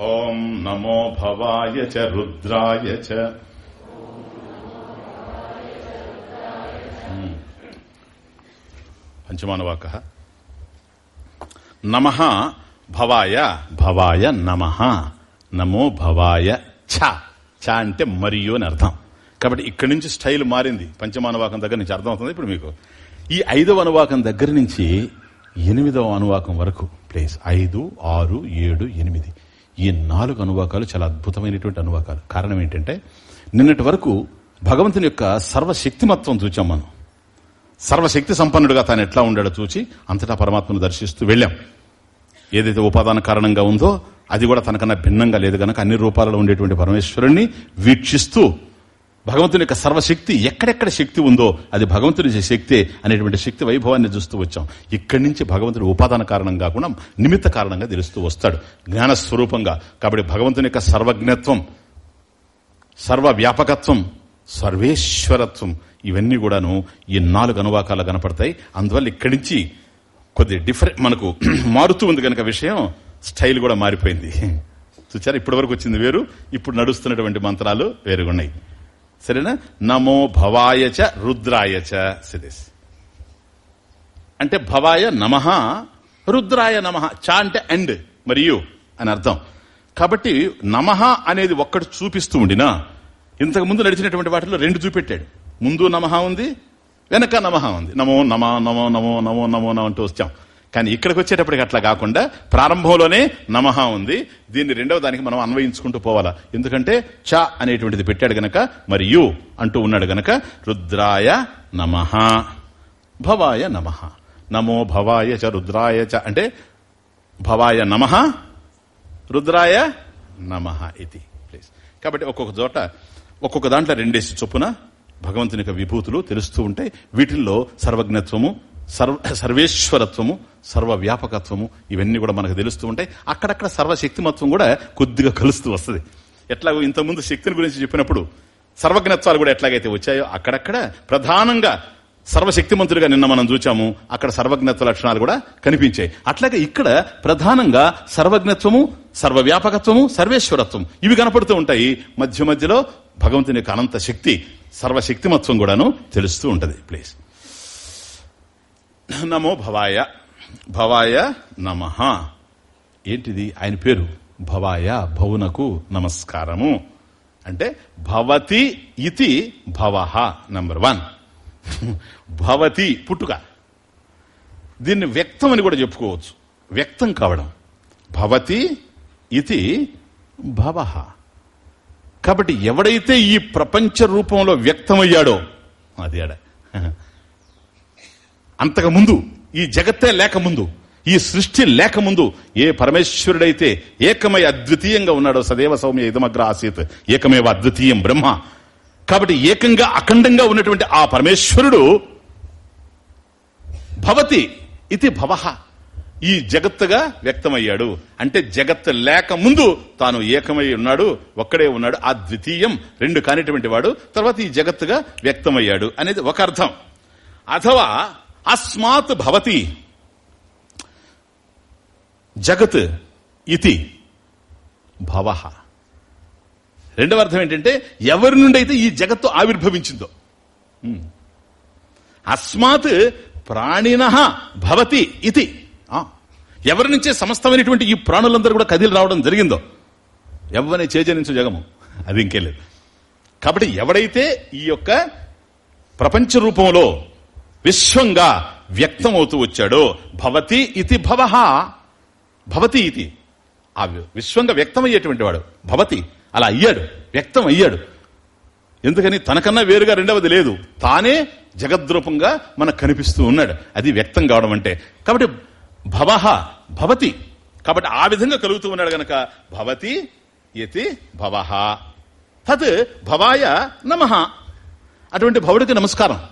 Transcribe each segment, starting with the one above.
ఓం నమో భవాయ చ రుద్రాయ చ. పంచమానవాక. నమ భవాయ భవాయ నమ. నమో భవాయ ఛ. ఛ అంటే మరియు అని అర్థం. కాబట్టి ఇక్కడి నుంచి స్టైల్ మారింది. పంచమానువాకం దగ్గర నుంచి అర్థమవుతుంది ఇప్పుడు మీకు. ఈ ఐదవ అనువాకం దగ్గర నుంచి ఎనిమిదవ అనువాకం వరకు ప్లేస్. ఐదు ఆరు ఏడు ఎనిమిది. ఈ నాలుగు అనువాకాలు చాలా అద్భుతమైనటువంటి అనువాకాలు. కారణం ఏంటంటే నిన్నటి వరకు భగవంతుని యొక్క సర్వశక్తిమత్వం చూచాం మనం. సర్వశక్తి సంపన్నుడుగా తాను ఎట్లా ఉండాడో చూచి అంతటా పరమాత్మను దర్శిస్తూ వెళ్ళాం. ఏదైతే ఉపాదాన కారణంగా ఉందో అది కూడా తనకన్నా భిన్నంగా లేదు గనక అన్ని రూపాలలో ఉండేటువంటి పరమేశ్వరుణ్ణి వీక్షిస్తూ భగవంతుని యొక్క సర్వశక్తి ఎక్కడెక్కడ శక్తి ఉందో అది భగవంతుని శక్తి అనేటువంటి శక్తి వైభవాన్ని చూస్తూ వచ్చాం. ఇక్కడి నుంచి భగవంతుడు ఉపాదాన కారణం కాకుండా నిమిత్త కారణంగా తెలుస్తూ వస్తాడు. జ్ఞాన స్వరూపంగా కాబట్టి భగవంతుని యొక్క సర్వజ్ఞత్వం సర్వ వ్యాపకత్వం సర్వేశ్వరత్వం ఇవన్నీ కూడాను ఈ నాలుగు అనువాకాలు కనపడతాయి. అందువల్ల ఇక్కడి నుంచి కొద్ది డిఫరెంట్ మనకు మారుతూ ఉంది కనుక విషయం స్టైల్ కూడా మారిపోయింది. చూచారా? ఇప్పటి వరకు వచ్చింది వేరు ఇప్పుడు నడుస్తున్నటువంటి మంత్రాలు వేరుగున్నాయి సరేనా? నమో భవాయ చ రుద్రాయ రుద్రాయచ సిదేశ్ అంటే భవాయ నమ రుద్రాయ నమ చ అంటే అండ్ మరియు అని అర్థం. కాబట్టి నమః అనేది ఒక్కటి చూపిస్తూ ఉండినా ఇంతకు ముందు నడిచినటువంటి వాటిలో రెండు చూపెట్టాడు. ముందు నమః ఉంది వెనక నమః ఉంది. నమో నమ నమో నమో నమో నమో నమో అంటూ వచ్చాం. కానీ ఇక్కడికి వచ్చేటప్పటికి అట్లా కాకుండా ప్రారంభంలోనే నమః ఉంది. దీన్ని రెండవ దానికి మనం అన్వయించుకుంటూ పోవాలా. ఎందుకంటే చ అనేటువంటిది పెట్టాడు గనక మరియు అంటూ ఉన్నాడు గనక రుద్రాయ నమః భవాయ నమః నమో భవాయ చ రుద్రాయ చ అంటే భవాయ నమ రుద్రాయ నమ ఇది. ప్లీజ్. కాబట్టి ఒక్కొక్క చోట ఒక్కొక్క దాంట్లో రెండేసి చొప్పున భగవంతుని యొక్క విభూతులు తెలుస్తూ ఉంటాయి. వీటిల్లో సర్వజ్ఞత్వము సర్వ సర్వేశ్వరత్వము సర్వవ్యాపకత్వము ఇవన్నీ కూడా మనకు తెలుస్తూ ఉంటాయి. అక్కడక్కడ సర్వశక్తిమత్వం కూడా కొద్దిగా కలుస్తూ వస్తుంది. ఎట్లాగో ఇంతకుముందు శక్తిని గురించి చెప్పినప్పుడు సర్వజ్ఞత్వాలు కూడా ఎట్లాగైతే వచ్చాయో అక్కడక్కడ ప్రధానంగా సర్వశక్తిమంతుడిగా నిన్న మనం చూచాము అక్కడ సర్వజ్ఞత్వ లక్షణాలు కూడా కనిపించాయి. అట్లాగే ఇక్కడ ప్రధానంగా సర్వజ్ఞత్వము సర్వవ్యాపకత్వము సర్వేశ్వరత్వం ఇవి కనపడుతూ ఉంటాయి. మధ్య మధ్యలో భగవంతుని యొక్క అనంత శక్తి సర్వశక్తిమత్వం కూడాను తెలుస్తూ ఉంటది. ప్లీజ్. నమో భవాయ. భవాయ నమ. ఏంటిది? ఆయన పేరు? భవాయ భవునకు నమస్కారము. అంటే భవతి ఇది భవహ నంబర్ వన్ భవతి పుట్టుక. దీన్ని వ్యక్తం అని కూడా చెప్పుకోవచ్చు. వ్యక్తం కావడం. భవతి ఇది భవ. కాబట్టి ఎవడైతే ఈ ప్రపంచ రూపంలో వ్యక్తమయ్యాడో అది ఆడ. అంతకుముందు ఈ జగత్తే లేకముందు ఈ సృష్టి లేకముందు ఏ పరమేశ్వరుడైతే ఏకమై అద్వితీయంగా ఉన్నాడో సదేవ సౌమ్య ఇదమగ్ర ఆసీత్ ఏకమేవ అద్వితీయం బ్రహ్మ. కాబట్టి ఏకంగా అఖండంగా ఉన్నటువంటి ఆ పరమేశ్వరుడు భవతి ఇది భవహ ఈ జగత్తుగా వ్యక్తమయ్యాడు. అంటే జగత్ లేక ముందు తాను ఏకమై ఉన్నాడు ఒక్కడే ఉన్నాడు ఆ ద్వితీయం రెండు కానిటువంటి వాడు తర్వాత ఈ జగత్తుగా వ్యక్తమయ్యాడు అనేది ఒక అర్థం. అథవా అస్మాత్ భవతి జగత్ ఇది భవ. రెండవ అర్థం ఏంటంటే ఎవరి నుండి అయితే ఈ జగత్తు ఆవిర్భవించిందో. అస్మాత్ ప్రాణిన భవతి ఇది ఆ. ఎవరి నుంచే సమస్తమైనటువంటి ఈ ప్రాణులందరూ కూడా కదిలి రావడం జరిగిందో. ఎవరిని చేజనించు జగము? అది ఇంకేలేదు కాబట్టి ఎవడైతే ఈ యొక్క ప్రపంచ రూపంలో విశ్వంగా వ్యక్తమవుతూ వచ్చాడో. భవతి ఇది భవహ. భవతి ఇది ఆ విశ్వంగా వ్యక్తమయ్యేటువంటి వాడు. భవతి. అలా అయ్యాడు. వ్యక్తం అయ్యాడు ఎందుకని? తనకన్నా వేరుగా రెండవది లేదు. తానే జగద్రూపంగా మనకు కనిపిస్తూ ఉన్నాడు. అది వ్యక్తం కావడం అంటే. కాబట్టి భవహ భవతి. కాబట్టి ఆ విధంగా కలుగుతూ ఉన్నాడు గనక భవతి యతి భవహ. తత్ భవాయ నమ. అటువంటి భవుడికి నమస్కారం.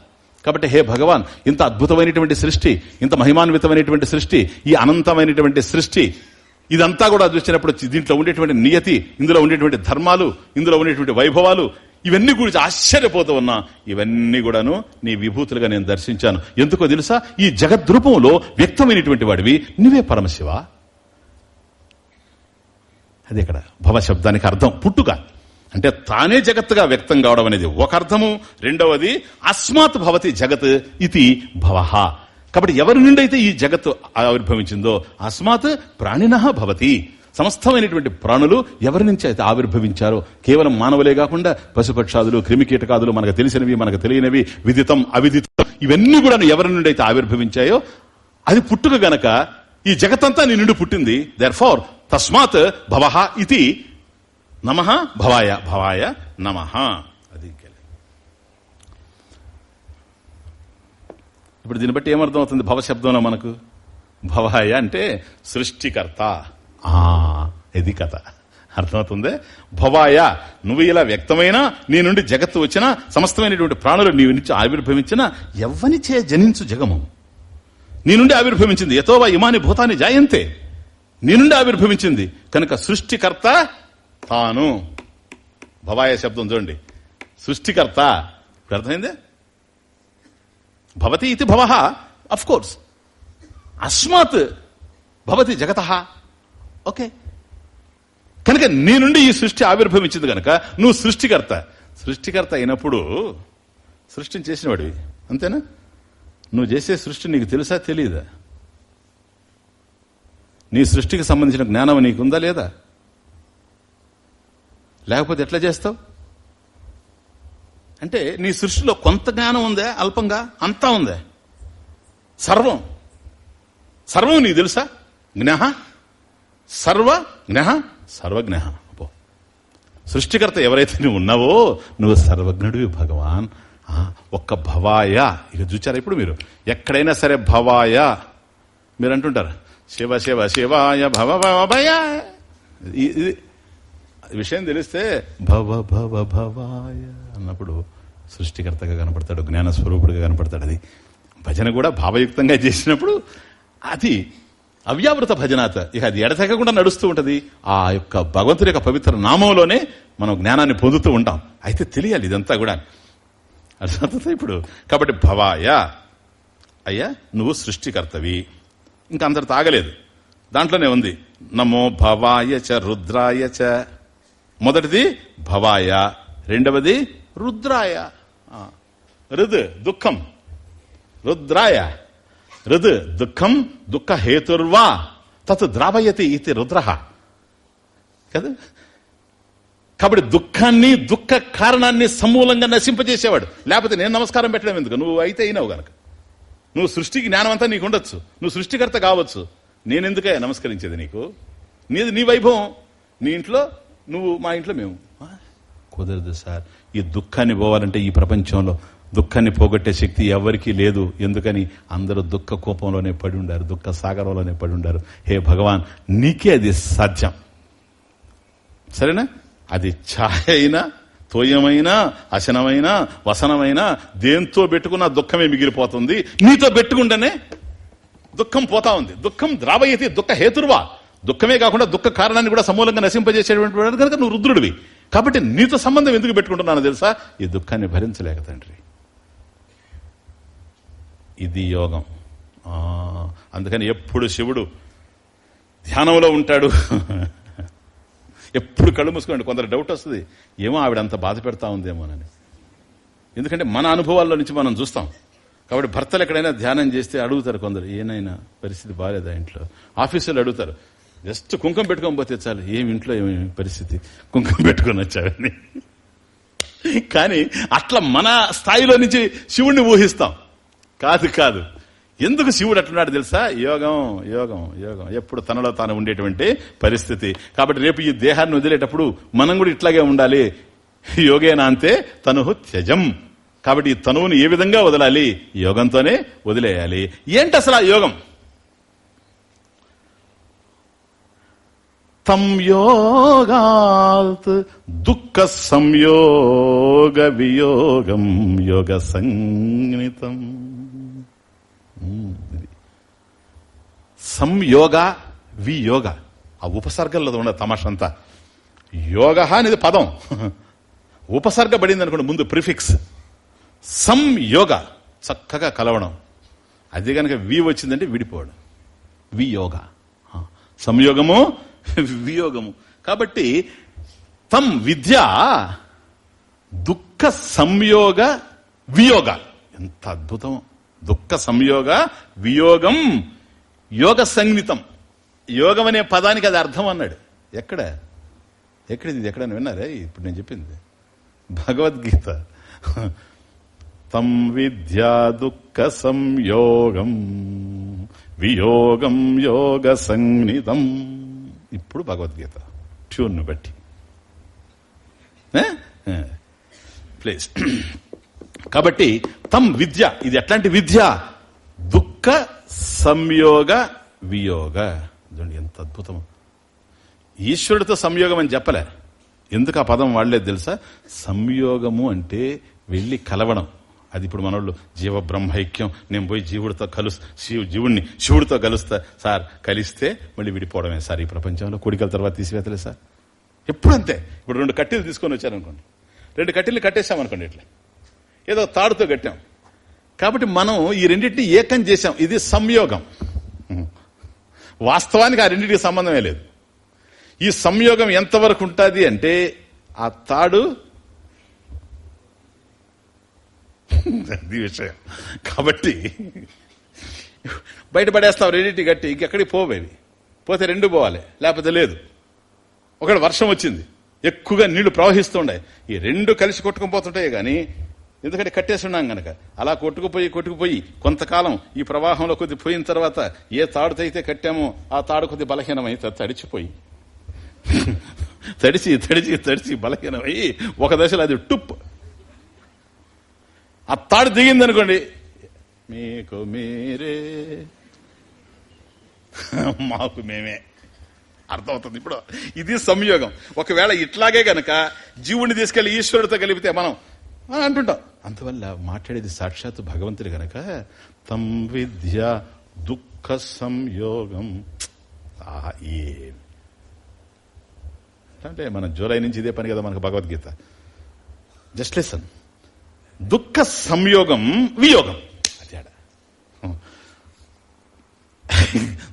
కాబట్టి హే భగవాన్ ఇంత అద్భుతమైనటువంటి సృష్టి ఇంత మహిమాన్వితమైనటువంటి సృష్టి ఈ అనంతమైనటువంటి సృష్టి ఇదంతా కూడా చూసినప్పుడు దీంట్లో ఉండేటువంటి నియతి ఇందులో ఉండేటువంటి ధర్మాలు ఇందులో ఉండేటువంటి వైభవాలు ఇవన్నీ గురించి ఆశ్చర్యపోతూ ఉన్నా ఇవన్నీ కూడాను నీ విభూతులుగా నేను దర్శించాను. ఎందుకో తెలుసా? ఈ జగద్రూపంలో వ్యక్తమైనటువంటి వాడివి నువ్వే పరమశివ. అది ఇక్కడ భవ శబ్దానికి అర్థం పుట్టుక. అంటే తానే జగత్తుగా వ్యక్తం కావడం అనేది ఒక అర్థము. రెండవది అస్మాత్ భవతి జగత్ ఇది భవహ కాబట్టి ఎవరి నుండి అయితే ఈ జగత్తు ఆవిర్భవించిందో అస్మాత్ ప్రాణిన భవతి. సమస్తమైనటువంటి ప్రాణులు ఎవరి నుంచి అయితే ఆవిర్భవించారో కేవలం మానవులే కాకుండా పశుపక్షాదులు క్రిమికీటకాదులు మనకు తెలిసినవి మనకు తెలియనివి విదితం అవిదితం ఇవన్నీ కూడా ఎవరి నుండి అయితే ఆవిర్భవించాయో అది పుట్టుక గనక ఈ జగత్తంతా నీ నుండి పుట్టింది. దర్ ఫార్ తస్మాత్ భవహ ఇది నమ భవాయ భవాయ నమ. అది ఇప్పుడు దీన్ని బట్టి ఏమర్థం అవుతుంది భవశబ్దంలో మనకు? భవాయ అంటే సృష్టికర్త. ఆ ఇది కథ. అర్థమవుతుంది? భవాయ నువ్వు ఇలా వ్యక్తమైనా నీ నుండి జగత్తు వచ్చినా సమస్తమైనటువంటి ప్రాణులు నీ నుంచి ఆవిర్భవించినా ఎవ్వనిచే జనించు జగము. నీ నుండి ఆవిర్భవించింది ఎతోవా ఇమాని భూతాన్ని జాయంతే. నీ నుండి ఆవిర్భవించింది. కనుక సృష్టికర్త తాను భవాయ శబ్దం చూడండి. సృష్టికర్త ఇప్పుడు అర్థమైంది? భవతి ఇది భవ అఫ్ కోర్స్ అస్మాత్ భవతి జగత. ఓకే కనుక నీ నుండి ఈ సృష్టి ఆవిర్భవించింది కనుక నువ్వు సృష్టికర్త. సృష్టికర్త అయినప్పుడు సృష్టిని చేసినవాడివి. అంతేనా? నువ్వు చేసే సృష్టి నీకు తెలుసా తెలియదా నీ సృష్టికి సంబంధించిన జ్ఞానం నీకుందా లేదా? లేకపోతే ఎట్లా చేస్తావు? అంటే నీ సృష్టిలో కొంత జ్ఞానం ఉందా? అల్పంగా? అంతా ఉందే? సర్వం. సర్వం నీకు తెలుసా? జ్ఞహ సర్వ జ్ఞహ సర్వజ్ఞ అపో సృష్టికర్త ఎవరైతే నువ్వు ఉన్నావో నువ్వు సర్వజ్ఞుడివి భగవాన్. ఒక్క భవాయ. ఇక చూచారా ఇప్పుడు మీరు? ఎక్కడైనా సరే భవాయ. మీరు అంటుంటారు శివ శివ శివాయ భవ భవభయ ఇది విషయం తెలిస్తే భవ భవ భవాయ అన్నప్పుడు సృష్టికర్తగా కనపడతాడు జ్ఞాన స్వరూపుడుగా కనపడతాడు అది. భజన కూడా భావయుక్తంగా చేసినప్పుడు అది అవ్యావృత భజనాత. ఇక అది ఎడతెగకుండా నడుస్తూ ఉంటుంది. ఆ యొక్క భగవంతుడి యొక్క పవిత్ర నామంలోనే మనం జ్ఞానాన్ని పొందుతూ ఉంటాం. అయితే తెలియాలి ఇదంతా కూడా. అర్థమవుతుంది ఇప్పుడు? కాబట్టి భవాయ అయ్యా నువ్వు సృష్టికర్తవి. ఇంకా అందరు తాగలేదు. దాంట్లోనే ఉంది. నమో భవాయ చ రుద్రాయ చ. మొదటిది భవాయ రెండవది రుద్రాయ. రుద్ దుఃఖం. రుద్రాయ. రుద్ దుఃఖం దుఃఖహేతుర్వా. తత్ ద్రావయతి ఇది రుద్ర. కదా? కాబట్టి దుఃఖాన్ని దుఃఖ కారణాన్ని సమూలంగా నశింపజేసేవాడు. లేకపోతే నేను నమస్కారం పెట్టడం ఎందుకు? నువ్వు అయితే అయినావు గనక. నువ్వు సృష్టికి జ్ఞానం అంతా నీకు ఉండొచ్చు నువ్వు సృష్టికర్త కావచ్చు. నేనెందుకే నమస్కరించేది నీకు? నీది నీ వైభవం. నీ ఇంట్లో నువ్వు మా ఇంట్లో మేము. కుదరదు సార్. ఈ దుఃఖాన్ని పోవాలంటే ఈ ప్రపంచంలో దుఃఖాన్ని పోగొట్టే శక్తి ఎవరికీ లేదు. ఎందుకని? అందరూ దుఃఖ కోపంలోనే పడి ఉండారు. దుఃఖ సాగరంలోనే పడి ఉండారు. హే భగవాన్ నీకే అది సాధ్యం. సరేనా? అది ఛాయ అయినా తోయమైనా అశనమైనా వసనమైనా దేంతో పెట్టుకున్న దుఃఖమే మిగిలిపోతుంది. నీతో పెట్టుకుంటేనే దుఃఖం పోతా ఉంది. దుఃఖం ద్రావయతి దుఃఖ హేతుర్వా దుఃఖమే కాకుండా దుఃఖ కారణాన్ని కూడా సమూలంగా నశింపజేసేటువంటి వాడు కనుక నువ్వు రుద్రుడివి. కాబట్టి నీతో సంబంధం ఎందుకు పెట్టుకుంటున్నానో తెలుసా? ఈ దుఃఖాన్ని భరించలేక తండ్రి. ఇది యోగం. అందుకని ఎప్పుడు శివుడు ధ్యానంలో ఉంటాడు. ఎప్పుడు కళ్ళు మూసుకోండి కొందరు డౌట్ వస్తుంది. ఏమో ఆవిడ అంత బాధ పెడతా ఉందేమోనని ఎందుకంటే మన అనుభవాల్లో నుంచి మనం చూస్తాం. కాబట్టి భర్తలు ఎక్కడైనా ధ్యానం చేస్తే అడుగుతారు కొందరు ఏనైనా పరిస్థితి బాగాలేదా ఇంట్లో? ఆఫీసులు అడుగుతారు జస్ట్ కుంకం పెట్టుకొని పోతే చాలు. ఏమి ఇంట్లో ఏమి పరిస్థితి? కుంకం పెట్టుకొని వచ్చావని కానీ అట్లా మన స్థాయిలో నుంచి శివుణ్ణి ఊహిస్తాం. కాదు కాదు. ఎందుకు శివుడు అట్లున్నాడు తెలుసా? యోగం యోగం యోగం. ఎప్పుడు తనలో తాను ఉండేటువంటి పరిస్థితి. కాబట్టి రేపు ఈ దేహాన్ని వదిలేటప్పుడు మనం కూడా ఇట్లాగే ఉండాలి. యోగేనా అంతే? తను త్యజం. కాబట్టి ఈ తనువును ఏ విధంగా వదలాలి? యోగంతోనే వదిలేయాలి. ఏంటి అసలు ఆ యోగం? తం దుఃఖ సంయోగ వియోగం యోగ సంగీతం సంయోగ వియోగ. ఆ ఉపసర్గంలో ఉన్న తమాషంతా యోగ అనేది పదం. ఉపసర్గ పడింది అనుకోండి ముందు ప్రిఫిక్స్. సంయోగ. చక్కగా కలవడం. అది కనుక వి వచ్చిందంటే విడిపోవడం. వియోగ. సంయోగము వియోగము. కాబట్టి తం విద్య దుఃఖ సంయోగ వియోగ. ఎంత అద్భుతం. దుఃఖ సంయోగ వియోగం యోగ సంగీతం యోగం అనే పదానికి అది అర్థం అన్నాడు. ఎక్కడ? ఎక్కడిది? ఇది ఎక్కడైనా విన్నారే? ఇప్పుడు నేను చెప్పింది. భగవద్గీత. తం విద్యా దుఃఖ సంయోగం వియోగం యోగ సంగీతం ఇప్పుడు భగవద్గీత. ట్యూన్ను బట్టి. ప్లీజ్. కాబట్టి తమ్ విద్య. ఇది ఎట్లాంటి విద్య? దుఃఖ సంయోగ వియోగ. చూడండి ఎంత అద్భుతం. ఈశ్వరుడితో సంయోగం అని చెప్పలే. ఎందుకు ఆ పదం వాడలేదు తెలుసా? సంయోగము అంటే వెళ్ళి కలవడం. అది ఇప్పుడు మనోళ్ళు జీవ బ్రహ్మైక్యం. నేను పోయి జీవుడితో కలుస్త శివు జీవుడిని శివుడితో కలుస్తా. సార్ కలిస్తే మళ్ళీ విడిపోవడమే సార్ ఈ ప్రపంచంలో. కోడికల తర్వాత తీసివేతలే సార్. ఎప్పుడు అంతే ఇప్పుడు రెండు కట్టెలు తీసుకొని వచ్చారనుకోండి. రెండు కట్టెలు కట్టేసామనుకోండి ఇట్లా. ఏదో తాడుతో కట్టాం. కాబట్టి మనం ఈ రెండింటిని ఏకం చేశాం. ఇది సంయోగం. వాస్తవానికి ఆ రెండింటికి సంబంధమే లేదు. ఈ సంయోగం ఎంతవరకు ఉంటుంది అంటే ఆ తాడు అది విషయం. కాబట్టి బయటపడేస్తాం రెండింటి గట్టి ఇంకెక్కడికి పోవేవి పోతే రెండు పోవాలి లేకపోతే లేదు. ఒకటి వర్షం వచ్చింది ఎక్కువగా నీళ్ళు ప్రవహిస్తుండే. ఈ రెండు కలిసి కొట్టుకుపోతుంటాయి కానీ ఎందుకంటే కట్టేసి ఉన్నాం గనక. అలా కొట్టుకుపోయి కొట్టుకుపోయి కొంతకాలం ఈ ప్రవాహంలో కొద్ది పోయిన తర్వాత ఏ తాడుతైతే కట్టామో ఆ తాడు కొద్ది బలహీనమై తడిచిపోయి. తడిచి తడిచి తడిచి బలహీనమై ఒక దశలో అది టుప్ ఆ తాడు దిగింది అనుకోండి మీకు మీరే. మాకు మేమే. అర్థమవుతుంది ఇప్పుడు. ఇది సంయోగం. ఒకవేళ ఇట్లాగే గనక జీవుడిని తీసుకెళ్ళి ఈశ్వరుడితో కలిపితే మనం అంటుంటాం. అందువల్ల మాట్లాడేది సాక్షాత్ భగవంతుడి గనక తం విద్య దుఃఖ సంయోగం. అంటే మన జూలై నుంచి ఇదే పని కదా మనకు భగవద్గీత. Just listen. దుఃఖ సంయోగం వియోగం. అదేడా.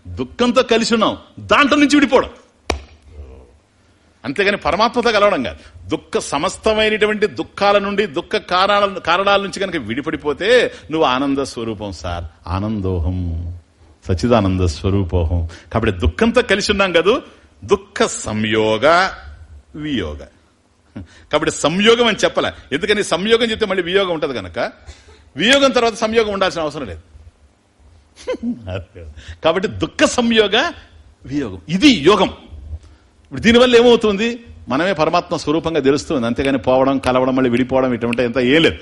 దుఃఖంతో కలిసి ఉన్నాం దాంట్లో నుంచి విడిపోవడం. అంతేగాని పరమాత్మతో కలవడం కాదు. దుఃఖ సమస్తమైనటువంటి దుఃఖాల నుండి దుఃఖ కారణాల కారణాల నుంచి కనుక విడిపడిపోతే నువ్వు ఆనంద స్వరూపం సార్. ఆనందోహం. సచిదానంద స్వరూపోహం. కాబట్టి దుఃఖంతో కలిసి ఉన్నాం కదూ? దుఃఖ సంయోగ వియోగ. కాబట్టి సంయోగం అని చెప్పలే. ఎందుకని? సంయోగం చెప్తే మళ్ళీ వియోగం ఉంటుంది కనుక వియోగం తర్వాత సంయోగం ఉండాల్సిన అవసరం లేదు. కాబట్టి దుఃఖ సంయోగ వియోగం. ఇది యోగం. ఇప్పుడు దీనివల్ల ఏమవుతుంది? మనమే పరమాత్మ స్వరూపంగా తెలుస్తుంది. అంతేగాని పోవడం కలవడం మళ్ళీ విడిపోవడం ఇటువంటి ఎంత ఏం లేదు.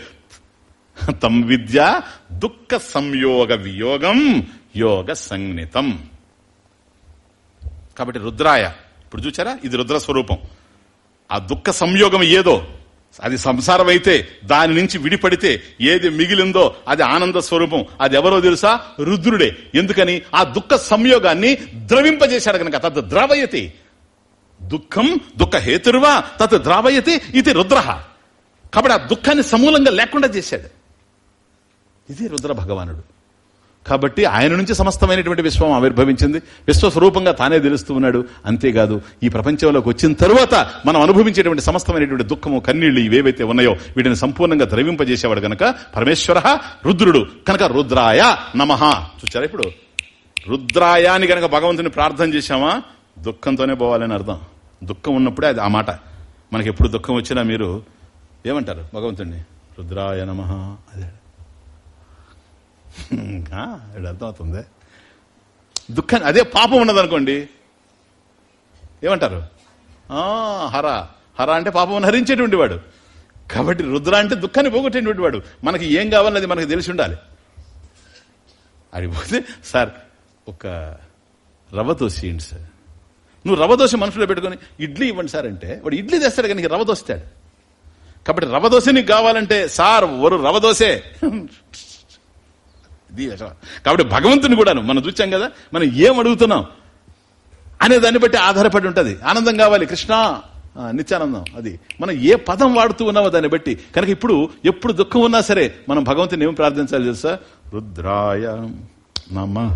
తమ్ విద్య దుఃఖ సంయోగ వియోగం యోగ సంజ్ఞితం కాబట్టి రుద్రాయ. ఇప్పుడు చూచారా? ఇది రుద్ర స్వరూపం. ఆ దుఃఖ సంయోగం ఏదో అది సంసారం అయితే దాని నుంచి విడిపడితే ఏది మిగిలిందో అది ఆనంద స్వరూపం. అది ఎవరో తెలుసా? రుద్రుడే. ఎందుకని? ఆ దుఃఖ సంయోగాన్ని ద్రవింపజేశాడు కనుక. తద్ ద్రావయతి. దుఃఖం దుఃఖ హేతురువా తత్ ద్రావయతి ఇది రుద్ర. కాబట్టి ఆ దుఃఖాన్ని సమూలంగా లేకుండా చేశాడు. ఇది రుద్ర భగవానుడు. కాబట్టి ఆయన నుంచి సమస్తమైనటువంటి విశ్వం ఆవిర్భవించింది. విశ్వస్వరూపంగా తానే తెలుస్తూ ఉన్నాడు. అంతేకాదు ఈ ప్రపంచంలోకి వచ్చిన తరువాత మనం అనుభవించేటువంటి సమస్తమైనటువంటి దుఃఖము కన్నీళ్ళు ఇవేవైతే ఉన్నాయో వీటిని సంపూర్ణంగా ద్రవింపజేసేవాడు గనక పరమేశ్వర రుద్రుడు. కనుక రుద్రాయ నమ. చూచారా ఇప్పుడు? రుద్రాయాని గనక భగవంతుని ప్రార్థన చేశామా? దుఃఖంతోనే పోవాలని అర్థం. దుఃఖం ఉన్నప్పుడే అది ఆ మాట. మనకి ఎప్పుడు దుఃఖం వచ్చినా మీరు ఏమంటారు భగవంతుడిని రుద్రాయ నమ. అదే. అర్థమవుతుంది. దుఃఖం అదే పాపం ఉన్నదనుకోండి. ఏమంటారు? హర. హర అంటే పాపం హరించేటువంటి వాడు. కాబట్టి రుద్ర అంటే దుఃఖాన్ని పోగొట్టేటువంటి వాడు. మనకి ఏం కావాలన్నది మనకు తెలిసి ఉండాలి. అడిగిపోతే సార్ ఒక రవ్వ దోశ ఇవ్వండి సార్. నువ్వు రవ్వ దోశ మనుషులో పెట్టుకుని ఇడ్లీ ఇవ్వండి సార్ అంటే వాడు ఇడ్లీ తెస్తాడు కానీ రవ్వ దోస్తాడు. కాబట్టి రవ్వ దోశ నీకు కావాలంటే సార్ ఒరు రవ్వ దోశే. కాబట్టి భగవంతుని కూడాను మనం చూచాం కదా మనం ఏం అడుగుతున్నాం అనే దాన్ని బట్టి ఆధారపడి ఉంటుంది. ఆనందం కావాలి కృష్ణ. నిత్యానందం అది. మనం ఏ పదం వాడుతూ ఉన్నామో దాన్ని బట్టి. కనుక ఇప్పుడు ఎప్పుడు దుఃఖం ఉన్నా సరే మనం భగవంతుని ఏం ప్రార్థించాలి తెలుసా? రుద్రాయ నమ.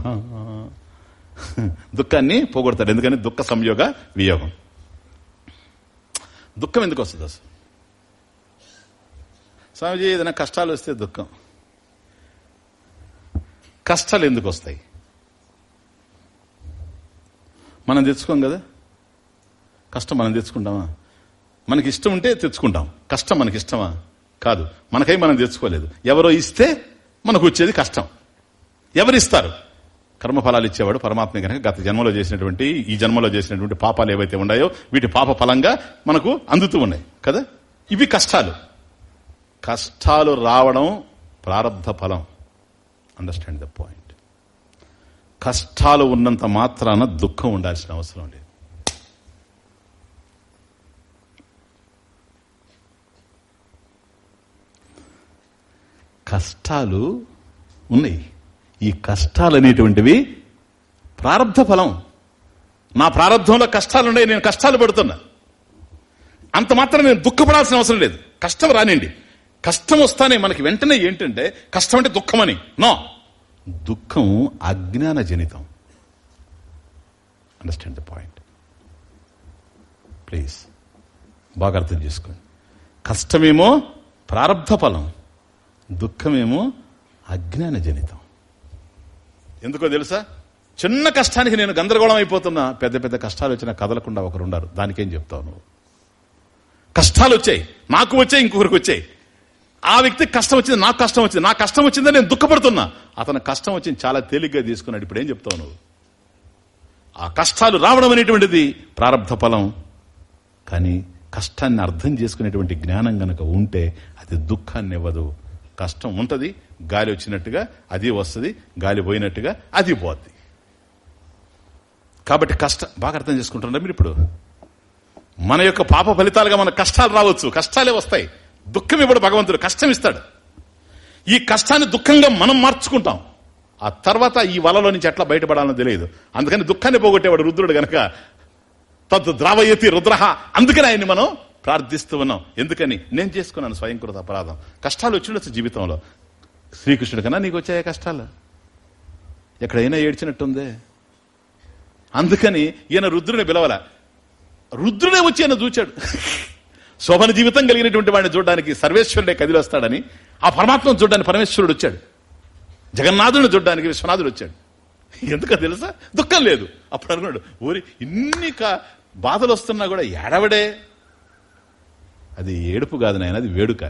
దుఃఖాన్ని పోగొడతాడు. ఎందుకని? దుఃఖ సంయోగ వియోగం. దుఃఖం ఎందుకు వస్తుంది అసలు? స్వామిజీ ఏదైనా కష్టాలు వస్తే దుఃఖం. కష్టాలు ఎందుకు వస్తాయి మనం తెచ్చుకోం కదా? కష్టం మనం తెచ్చుకుంటామా? మనకి ఇష్టం ఉంటే తెచ్చుకుంటాం. కష్టం మనకి ఇష్టమా కాదు. మనకై మనం తెచ్చుకోలేదు. ఎవరో ఇస్తే మనకు వచ్చేది కష్టం. ఎవరిస్తారు? కర్మఫలాలు ఇచ్చేవాడు పరమాత్మ కనుక గత జన్మలో చేసినటువంటి ఈ జన్మలో చేసినటువంటి పాపాలు ఏవైతే ఉన్నాయో వీటి పాప ఫలంగా మనకు అందుతూ ఉన్నాయి. కదా? ఇవి కష్టాలు. కష్టాలు రావడం ప్రారంభ ఫలం. అండర్స్టాండ్ ద పాయింట్ కష్టాలు ఉన్నంత మాత్రాన దుఃఖం ఉండాల్సిన అవసరం లేదు. కష్టాలు ఉన్నాయి. ఈ కష్టాలు అనేటువంటివి ప్రారంధ ఫలం. నా ప్రారంధంలో కష్టాలున్నాయి నేను కష్టాలు పడుతున్నా. అంత మాత్రం నేను దుఃఖపడాల్సిన అవసరం లేదు. కష్టం రానిండి కష్టం వస్తానే మనకి వెంటనే ఏంటంటే కష్టం అంటే దుఃఖమని. నో. దుఃఖం అజ్ఞాన జనితం అండర్స్టాండ్ ద పాయింట్ ప్లీజ్ బాగా అర్థం చేసుకోండి. కష్టమేమో ప్రారంధ ఫలం. దుఃఖమేమో అజ్ఞాన జనితం ఎందుకో తెలుసా? చిన్న కష్టానికి నేను గందరగోళం అయిపోతున్నా. పెద్ద పెద్ద కష్టాలు వచ్చినా కదలకుండా ఒకరు ఉండరు దానికేం చెప్తావు నువ్వు? కష్టాలు వచ్చాయి నాకు వచ్చాయి ఇంకొకరికి వచ్చాయి. ఆ వ్యక్తికి కష్టం వచ్చింది నాకు కష్టం వచ్చింది నాకు కష్టం వచ్చిందని నేను దుఃఖపడుతున్నా. అతను కష్టం వచ్చింది చాలా తేలిగ్గా తీసుకున్నాడు. ఇప్పుడు ఏం చెప్తావు నువ్వు? ఆ కష్టాలు రావడం అనేటువంటిది ప్రారంభ ఫలం. కానీ కష్టాన్ని అర్థం చేసుకునేటువంటి జ్ఞానం గనక ఉంటే అది దుఃఖాన్ని ఇవ్వదు. కష్టం ఉంటుంది గాలి వచ్చినట్టుగా అది వస్తుంది గాలి పోయినట్టుగా అది పోద్ది. కాబట్టి కష్టం బాగా అర్థం చేసుకుంటున్నారా మీరు ఇప్పుడు? మన యొక్క పాప ఫలితాలుగా మన కష్టాలు రావచ్చు. కష్టాలే వస్తాయి. దుఃఖం ఇవ్వడు భగవంతుడు కష్టం ఇస్తాడు ఈ కష్టాన్ని దుఃఖంగా మనం మార్చుకుంటాం. ఆ తర్వాత ఈ వలలో నుంచి ఎట్లా బయటపడాలో తెలియదు. అందుకని దుఃఖాన్ని పోగొట్టేవాడు రుద్రుడు గనక తద్ ద్రావయతి రుద్రహ అందుకని ఆయన్ని మనం ప్రార్థిస్తూ ఉన్నాం. ఎందుకని? నేను చేసుకున్నాను స్వయంకృత అపరాధం. కష్టాలు వచ్చిండొచ్చు జీవితంలో. శ్రీకృష్ణుడి కన్నా నీకు వచ్చాయే కష్టాలు? ఎక్కడైనా ఏడ్చినట్టుందే. అందుకని ఈయన రుద్రుని పిలవల. రుద్రుడే వచ్చి ఆయన చూచాడు శోభన జీవితం కలిగినటువంటి వాడిని చూడడానికి సర్వేశ్వరుడే కదిలి వస్తాడని ఆ పరమాత్మను చూడడానికి పరమేశ్వరుడు వచ్చాడు. జగన్నాథుడిని చూడడానికి విశ్వనాథుడు వచ్చాడు. ఎందుకో తెలుసా? దుఃఖం లేదు. అప్పుడు అనుకున్నాడు ఊరి ఇన్ని బాధలు వస్తున్నా కూడా ఏడవడే. అది ఏడుపు కాదు నాయన అది వేడుక.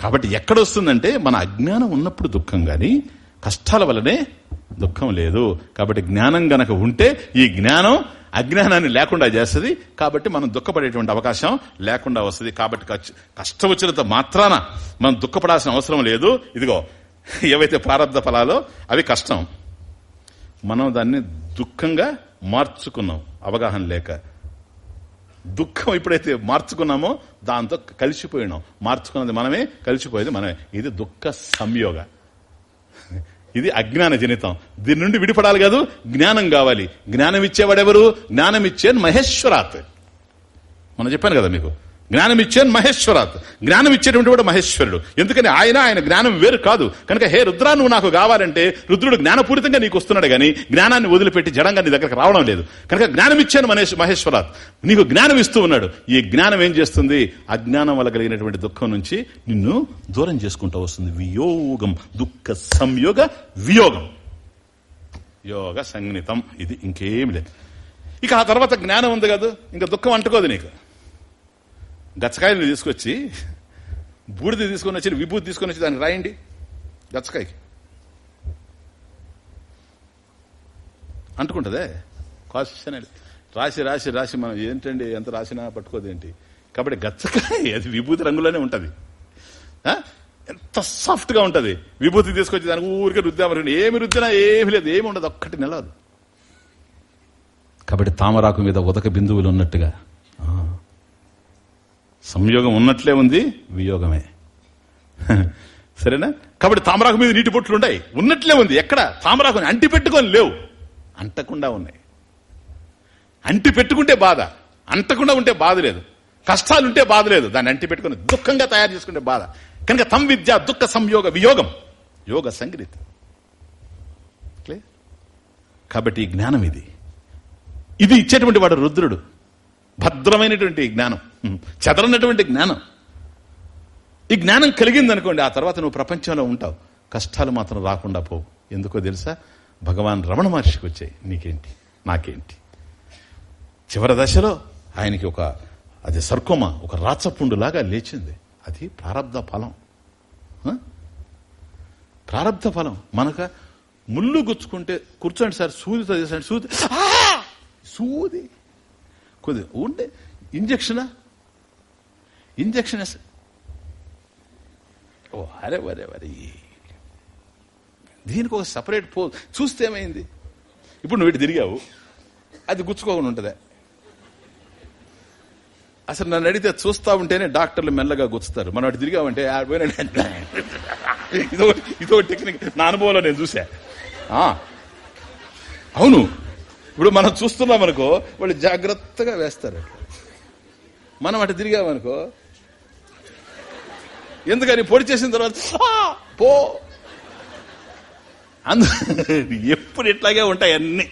కాబట్టి ఎక్కడొస్తుందంటే మన అజ్ఞానం ఉన్నప్పుడు దుఃఖం కానీ కష్టాల వల్లనే దుఃఖం లేదు. కాబట్టి జ్ఞానం గనక ఉంటే ఈ జ్ఞానం అజ్ఞానాన్ని లేకుండా చేస్తుంది. కాబట్టి మనం దుఃఖపడేటువంటి అవకాశం లేకుండా వస్తుంది. కాబట్టి కచ్- కష్టం వచ్చినంత మాత్రాన మనం దుఃఖపడాల్సిన అవసరం లేదు. ఇదిగో ఏవైతే ప్రారంభ ఫలాలో అవి కష్టం. మనం దాన్ని దుఃఖంగా మార్చుకున్నాం. అవగాహన లేక. దుఃఖం ఎప్పుడైతే మార్చుకున్నామో దాంతో కలిసిపోయినాం. మార్చుకున్నది మనమే కలిసిపోయేది మనమే. ఇది దుఃఖ సంయోగ. ఇది అజ్ఞాన జనితం. దీని నుండి విడిపడాలి కాదు జ్ఞానం కావాలి. జ్ఞానం ఇచ్చేవాడెవరు జ్ఞానం ఇచ్చే మహేశ్వరాత్ మనం చెప్పాను కదా మీకు. జ్ఞానం ఇచ్చేది మహేశ్వరాత్. జ్ఞానం ఇచ్చేటువంటి వాడు మహేశ్వరుడు. ఎందుకని ఆయన ఆయన జ్ఞానం వేరు కాదు. కనుక హే రుద్రా నువ్వు నాకు కావాలంటే రుద్రుడు జ్ఞానపూరితంగా నీకు వస్తున్నాడు గాని జ్ఞానాన్ని వదిలిపెట్టి జడంగా నీ దగ్గరకు రావడం లేదు. కనుక జ్ఞానం ఇచ్చాను మహేష్ మహేశ్వరాత్. నీకు జ్ఞానం ఇస్తూ ఉన్నాడు. ఈ జ్ఞానం ఏం చేస్తుంది? అజ్ఞానం వల్ల కలిగినటువంటి దుఃఖం నుంచి నిన్ను దూరం చేసుకుంటూ వస్తుంది. వియోగం. దుఃఖ సంయోగ వియోగం. యోగ సంజ్ఞితం ఇది ఇంకేమి లేదు. ఇక ఆ తర్వాత జ్ఞానం ఉంది కదా. ఇంకా దుఃఖం అంటుకోదు నీకు. గచ్చకాయలు తీసుకొచ్చి బూడిద తీసుకొని వచ్చి విభూతి తీసుకొని వచ్చి దాన్ని రాయండి. గచ్చకాయకి. అంటుకుంటుందే? క్వశ్చన్ రాసి రాసి రాసి మనం ఏంటండి ఎంత రాసినా పట్టుకోదేంటి? కాబట్టి గచ్చకాయ అది విభూతి రంగులోనే ఉంటుంది. ఎంత సాఫ్ట్గా ఉంటుంది. విభూతి తీసుకొచ్చి దానికి ఊరికే రుద్దామని ఏమి రుద్దినా ఏమి లేదు ఏమి ఉండదు ఒక్కటి నిలవదు. కాబట్టి తామరాకు మీద ఉదక బిందువులు ఉన్నట్టుగా సంయోగం ఉన్నట్లే ఉంది. వియోగమే. సరేనా? కాబట్టి తామరాకు మీద నీటి బొట్లు ఉన్నాయి ఉన్నట్లే ఉంది. ఎక్కడ? తామరాకు అంటి పెట్టుకొని లేవు. అంటకుండా ఉన్నాయి. అంటి పెట్టుకుంటే బాధ. అంటకుండా ఉంటే బాధ లేదు. కష్టాలుంటే బాధ లేదు. దాన్ని అంటి పెట్టుకుని దుఃఖంగా తయారు చేసుకుంటే బాధ. కనుక తం విద్య దుఃఖ సంయోగ వియోగం. యోగ సంగీత? కాబట్టి జ్ఞానం ఇది. ఇది ఇచ్చేటువంటి వాడు రుద్రుడు. భద్రమైనటువంటి జ్ఞానం. చెదరనటువంటి జ్ఞానం. ఈ జ్ఞానం కలిగింది అనుకోండి ఆ తర్వాత నువ్వు ప్రపంచంలో ఉంటావు. కష్టాలు మాత్రం రాకుండా పోవు. ఎందుకో తెలుసా? భగవాన్ రమణ మహర్షికి వచ్చాయి. నీకేంటి? నాకేంటి? చివరి దశలో ఆయనకి ఒక అది సర్కోమ ఒక రాచపుండులాగా లేచింది. అది ప్రారంధ ఫలం. ప్రారంధ ఫలం. మనక ముళ్ళు గుచ్చుకుంటే కూర్చోండి సార్ సూది చేసండి సూది. సూది. కొద్ది ఉంటే ఇంజక్షనా? ఇంజక్షన్ ఓ అరే వరే వరే దీనికి ఒక సపరేట్ పో చూస్తే ఏమైంది? ఇప్పుడు నువ్వు ఇటు తిరిగావు అది గుచ్చుకోకుండా ఉంటుందా? అసలు నన్ను అడిగితే చూస్తా ఉంటేనే డాక్టర్లు మెల్లగా గుచ్చుతారు. మనం అటు తిరిగామంటే ఇదో ఇదో టెక్నిక్ నా అనుభవంలో నేను చూసా ఆ. అవును. ఇప్పుడు మనం చూస్తున్నాం అనుకో వాళ్ళు జాగ్రత్తగా వేస్తారు. మనం అటు తిరిగామనుకో ఎందుకని పొడి చేసిన తర్వాత పో. అందు ఎప్పుడు ఇట్లాగే ఉంటాయి అన్ని.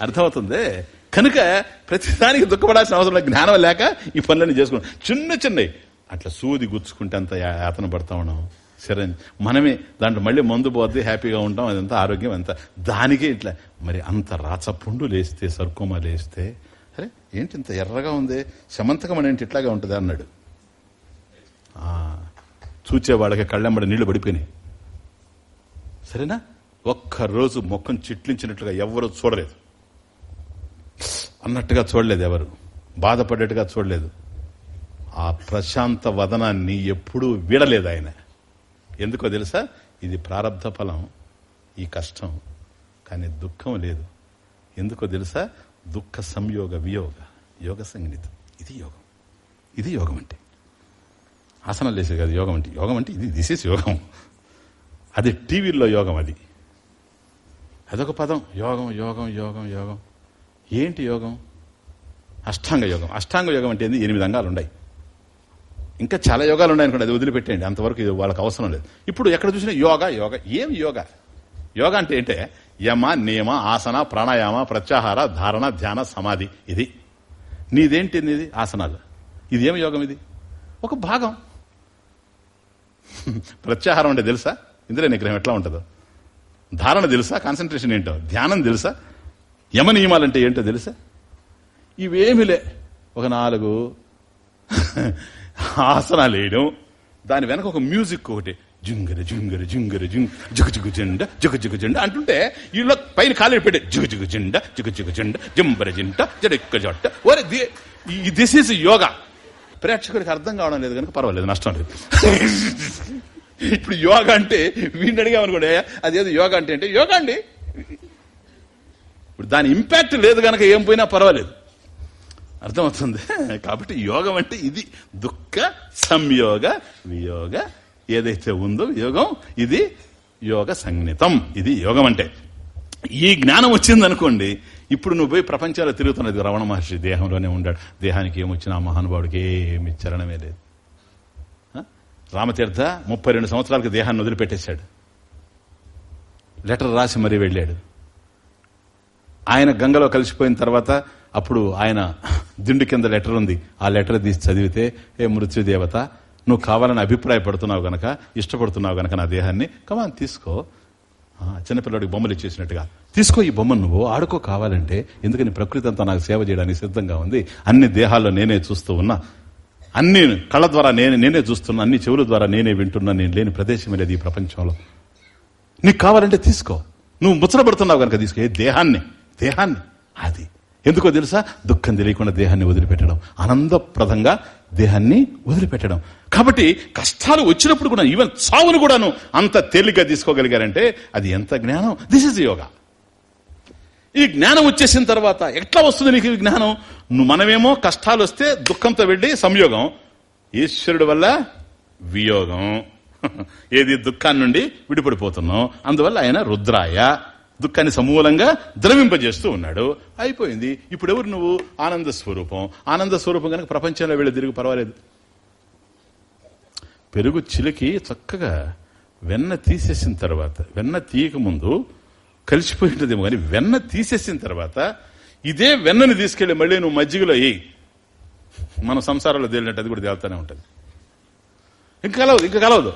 అర్థమవుతుంది? కనుక ప్రతిదానికి దుఃఖపడాల్సిన అవసరం లేదు. జ్ఞానం లేక ఈ పనులన్నీ చేసుకున్నాం. చిన్న చిన్నవి. అట్లా సూది గుచ్చుకుంటే అంత యాతన పడతా ఉన్నాం. సరే మనమే దాంట్లో మళ్ళీ మందు పోద్ది హ్యాపీగా ఉంటాం అదంతా ఆరోగ్యం అంతా. దానికే ఇట్లా మరి అంత రాచపుండు లేస్తే సర్కోమా లేస్తే అరే ఏంటి ఇంత ఎర్రగా ఉంది? శమంతకం ఏంటి ఇట్లాగే ఉంటుంది అన్నాడు. ఆ, చూచేవాళ్ళకి కళ్ళెంబడి నీళ్ళు పడిపోయినాయి. సరేనా? ఒక్కరోజు మొక్కను చిట్లించినట్లుగా ఎవరు చూడలేదు. అన్నట్టుగా చూడలేదు ఎవరు. బాధపడేట్టుగా చూడలేదు. ఆ ప్రశాంత వదనాన్ని ఎప్పుడూ వీడలేదు ఆయన. ఎందుకో తెలుసా? ఇది ప్రారంధ ఫలం ఈ కష్టం. కానీ దుఃఖం లేదు. ఎందుకో తెలుసా? దుఃఖ సంయోగ వియోగ. యోగ సంగీతం. ఇది యోగం. ఇది యోగం అంటే. ఆసనాలు వేసేది కాదు యోగం అంటే. యోగం అంటే ఇది దిస్ ఇస్ యోగం. అది టీవీల్లో యోగం అది. అదొక పదం. యోగం యోగం యోగం యోగం. ఏంటి యోగం? అష్టాంగ యోగం. అష్టాంగ యోగం అంటే ఎనిమిది అంగాలు ఉన్నాయి. ఇంకా చాలా యోగాలు ఉన్నాయి అనుకోండి అది వదిలిపెట్టేయండి. అంతవరకు ఇది వాళ్ళకి అవసరం లేదు. ఇప్పుడు ఎక్కడ చూసినా యోగా యోగా. ఏం యోగా? యోగా అంటే ఏంటే? యమ నియమ ఆసన ప్రాణాయామ ప్రత్యాహార ధారణ ధ్యాన సమాధి. ఇది. నీదేంటి ఇది ఆసనాలు. ఇది ఏమి యోగం ఇది? ఒక భాగం. ప్రత్యాహారం అంటే తెలుసా? ఇంద్రియ నిగ్రహం ఎట్లా ఉంటుందో. ధారణ తెలుసా? కాన్సన్ట్రేషన్ ఏంటో? ధ్యానం తెలుసా? యమ నియమాలంటే ఏంటో తెలుసా? ఇవేమిలే ఒక నాలుగు. ఆసనాలు వేయడం దాని వెనక ఒక మ్యూజిక్ ఒకటి. జుంగర జుంగర జుంగర జుంగ్ జుగ జుగ జెండ జుగ జుగ జెండ అంటుంటే వీళ్ళ పైన కాలు పెట్టే జుగ జుగ జెండ జుగ జుగ జెండ జంబర జంట జడెక్క జట్ట. ఒరే దిస్ ఈస్ యోగా. ప్రేక్షకుడికి అర్థం కావడం లేదు కనుక పర్వాలేదు నష్టం లేదు. ఇప్పుడు యోగా అంటే వీడిని అడిగామనుకోండి అదేదో యోగా అంటే అంటే యోగా అండి. ఇప్పుడు దాని ఇంపాక్ట్ లేదు కనుక ఏం పోయినా పర్వాలేదు. అర్థమవుతుంది. కాబట్టి యోగం అంటే ఇది. దుఃఖ సంయోగ వియోగ. ఏదైతే ఉందో యోగం ఇది యోగ సంజ్ఞితం ఇది యోగం అంటే. ఈ జ్ఞానం వచ్చిందనుకోండి ఇప్పుడు నువ్వు పోయి ప్రపంచాలు తిరుగుతున్నది రమణ మహర్షి దేహంలోనే ఉండాడు. దేహానికి ఏమొచ్చినా మహానుభావుడికి ఏమి చరణమే లేదు. రామతీర్థ ముప్పై రెండు సంవత్సరాలకు దేహాన్ని వదిలిపెట్టేశాడు. లెటర్ రాసి మరీ వెళ్ళాడు. ఆయన గంగలో కలిసిపోయిన తర్వాత అప్పుడు ఆయన దిండు కింద లెటర్ ఉంది. ఆ లెటర్ తీసి చదివితే ఏ మృత్యుదేవత నువ్వు కావాలని అభిప్రాయపడుతున్నావు గనక ఇష్టపడుతున్నావు గనక నా దేహాన్ని కమాన్ తీసుకో. చిన్నపిల్లడికి బొమ్మలు ఇచ్చేసినట్టుగా తీసుకో ఈ బొమ్మను నువ్వు ఆడుకో కావాలంటే ఎందుకని ప్రకృతి అంతా నాకు సేవ చేయడానికి సిద్ధంగా ఉంది అన్ని దేహాల్లో నేనే చూస్తూ ఉన్నా అన్ని కళ్ళ ద్వారా నేనే నేనే చూస్తున్నా అన్ని చెవుల ద్వారా నేనే వింటున్నా నేను లేని ప్రదేశమే లేదు ఈ ప్రపంచంలో. నీకు కావాలంటే తీసుకో. నువ్వు ముచ్చటపడుతున్నావు కనుక తీసుకో ఏ దేహాన్ని దేహాన్ని అది. ఎందుకో తెలుసా? దుఃఖం తెలియకుండా దేహాన్ని వదిలిపెట్టడం. ఆనందప్రదంగా దేహాన్ని వదిలిపెట్టడం. కాబట్టి కష్టాలు వచ్చినప్పుడు కూడా ఈవెన్ చావును కూడాను అంత తేలిగ్గా తీసుకోగలిగారంటే అది ఎంత జ్ఞానం? This is yoga. ఈ జ్ఞానం వచ్చేసిన తర్వాత ఎట్లా వస్తుంది నీకు ఈ జ్ఞానం? నువ్వు మనమేమో కష్టాలు వస్తే దుఃఖంతో వెళ్ళి సంయోగం. ఈశ్వరుడు వల్ల వియోగం. ఏది దుఃఖాన్ని నుండి విడిపడిపోతున్నాం అందువల్ల ఆయన రుద్రాయ. దుఃఖాన్ని సమూలంగా ద్రవింపజేస్తూ ఉన్నాడు. అయిపోయింది. ఇప్పుడు ఎవరు నువ్వు? ఆనంద స్వరూపం. ఆనంద స్వరూపం కనుక ప్రపంచంలో వెళ్ళి తిరిగి పర్వాలేదు. పెరుగు చిలికి చక్కగా వెన్న తీసేసిన తర్వాత వెన్న తీయక ముందు కలిసిపోయి కానీ వెన్న తీసేసిన తర్వాత ఇదే వెన్నని తీసుకెళ్ళి మళ్ళీ నువ్వు మజ్జిగలో వేయి మన సంసారంలో తేలినట్టు అది కూడా తేలుతానే ఉంటుంది. ఇంకా కలవదు ఇంకా కలవదు.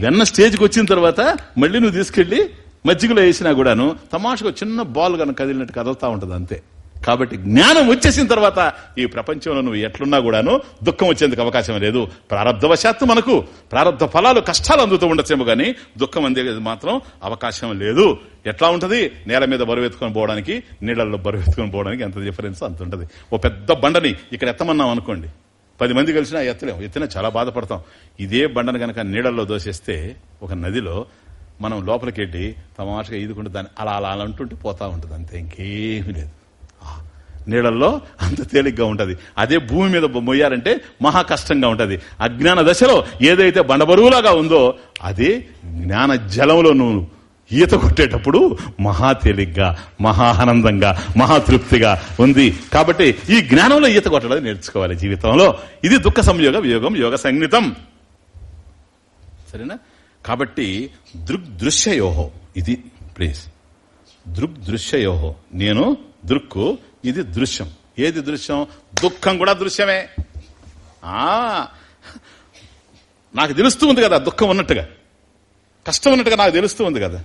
వెన్న స్టేజ్కి వచ్చిన తర్వాత మళ్ళీ నువ్వు తీసుకెళ్ళి మజ్జిగలో వేసినా కూడాను తమాషకు చిన్న బాల్ కనుక కదిలినట్టు కదులుతా ఉంటుంది అంతే. కాబట్టి జ్ఞానం వచ్చేసిన తర్వాత ఈ ప్రపంచంలో నువ్వు ఎట్లున్నా కూడాను దుఃఖం వచ్చేందుకు అవకాశం లేదు. ప్రారంధవశాత్తు మనకు ప్రారంధ ఫలాలు కష్టాలు అందుతూ ఉండొచ్చేమో కానీ దుఃఖం అందేది మాత్రం అవకాశం లేదు. ఎట్లా ఉంటుంది? నేల మీద బరువు ఎత్తుకొని పోవడానికి నీళ్ళల్లో బరువు ఎత్తుకొని పోవడానికి ఎంత డిఫరెన్స్ అంత ఉంటుంది. ఓ పెద్ద బండని ఇక్కడ ఎత్తమన్నాం అనుకోండి. పది మంది కలిసినా ఎత్తలేం. ఎత్తినా చాలా బాధపడతాం. ఇదే బండను కనుక నీళ్ళల్లో దోసేస్తే ఒక నదిలో మనం లోపలికి వెళ్ళి తమాషగా ఈదుకుంటూ దాన్ని అలా అలా అలా అంటుంటే పోతా ఉంటుంది అంతే. ఇంకేమీ లేదు. నీళ్ళల్లో అంత తేలిగ్గా ఉంటుంది. అదే భూమి మీద మొయ్యారంటే మహా కష్టంగా ఉంటుంది. అజ్ఞాన దశలో ఏదైతే బండబరువులాగా ఉందో అదే జ్ఞాన జలంలో నువ్వు ఈత కొట్టేటప్పుడు మహా తేలిగ్గా మహా ఆనందంగా మహా తృప్తిగా ఉంది. కాబట్టి ఈ జ్ఞానంలో ఈత కొట్టడం నేర్చుకోవాలి జీవితంలో. ఇది దుఃఖ సంయోగ వియోగం యోగ సంగీతం సరేనా? కాబట్టి దృగ్దృశ్యయోహో ఇది ప్లీజ్ దృగ్దృశ్యయోహో నేను దృక్కు ఇది దృశ్యం. ఏది దృశ్యం? దుఃఖం కూడా దృశ్యమే. ఆ నాకు తెలుస్తూ ఉంది కదా దుఃఖం ఉన్నట్టుగా. కష్టం ఉన్నట్టుగా నాకు తెలుస్తూ ఉంది కదా.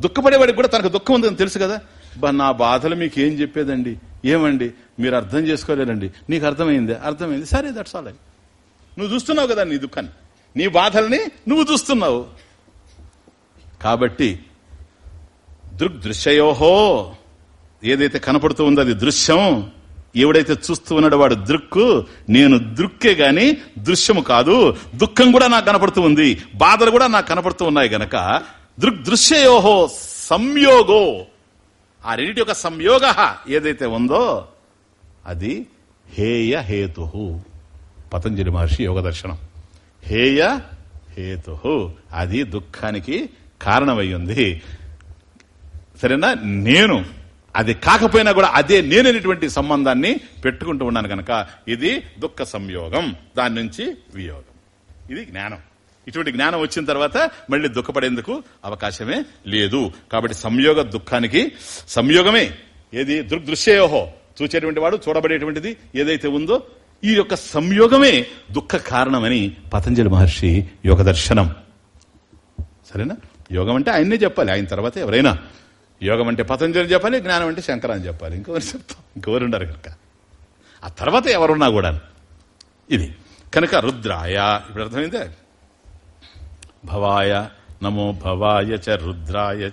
దుఃఖపడేవాడికి కూడా తనకు దుఃఖం ఉందని తెలుసు కదా. బా నా బాధలు మీకు ఏం చెప్పేదండి? ఏమండి? మీరు అర్థం చేసుకోలేరండి నీకు అర్థమైంది? అర్థమైంది. సరే దట్స్ ఆల్ నువ్వు చూస్తున్నావు కదా నీ దుఃఖాన్ని. నీ బాధల్ని నువ్వు చూస్తున్నావు. కాబట్టి దృగ్దృశ్యయోహో ఏదైతే కనపడుతూ ఉందో అది దృశ్యం ఎవడైతే చూస్తూ ఉన్నాడో వాడు దృక్కు నేను దృక్కే గాని దృశ్యము కాదు దుఃఖం కూడా నాకు కనపడుతూ ఉంది బాధలు కూడా నాకు కనపడుతూ ఉన్నాయి గనక దృగ్దృశ్యయోహో సంయోగో. ఆ రెండింటి యొక్క సంయోగ ఏదైతే ఉందో అది హేయ హేతు. పతంజలి మహర్షి యోగ దర్శనం హేయ హేతు. అది దుఃఖానికి కారణమయ్యింది. సరేనా? నేను. అది కాకపోయినా కూడా అదే నేననేటువంటి సంబంధాన్ని పెట్టుకుంటూ ఉన్నాను కనుక ఇది దుఃఖ సంయోగం దాని నుంచి వియోగం. ఇది జ్ఞానం. ఇటువంటి జ్ఞానం వచ్చిన తర్వాత మళ్ళీ దుఃఖపడేందుకు అవకాశమే లేదు. కాబట్టి సంయోగ దుఃఖానికి సంయోగమే. ఏది? దృగ్దృశ్యయోహో చూచేటువంటి వాడు చూడబడేటువంటిది ఏదైతే ఉందో ఈ యొక్క సంయోగమే దుఃఖ కారణమని పతంజలి మహర్షి యోగ దర్శనం సరేనా? యోగం అంటే ఆయన్నే చెప్పాలి. ఆయన తర్వాత ఎవరైనా. యోగం అంటే పతంజలి చెప్పాలి జ్ఞానం అంటే శంకరాన్ని చెప్పాలి. ఇంకెవరు చెప్తాం ఇంకెవరు ఉండరు కనుక. ఆ తర్వాత ఎవరున్నా కూడా. ఇది. కనుక రుద్రాయ. ఇప్పుడు అర్థమైందే? భవాయ నమో భవాయ చ రుద్రాయ.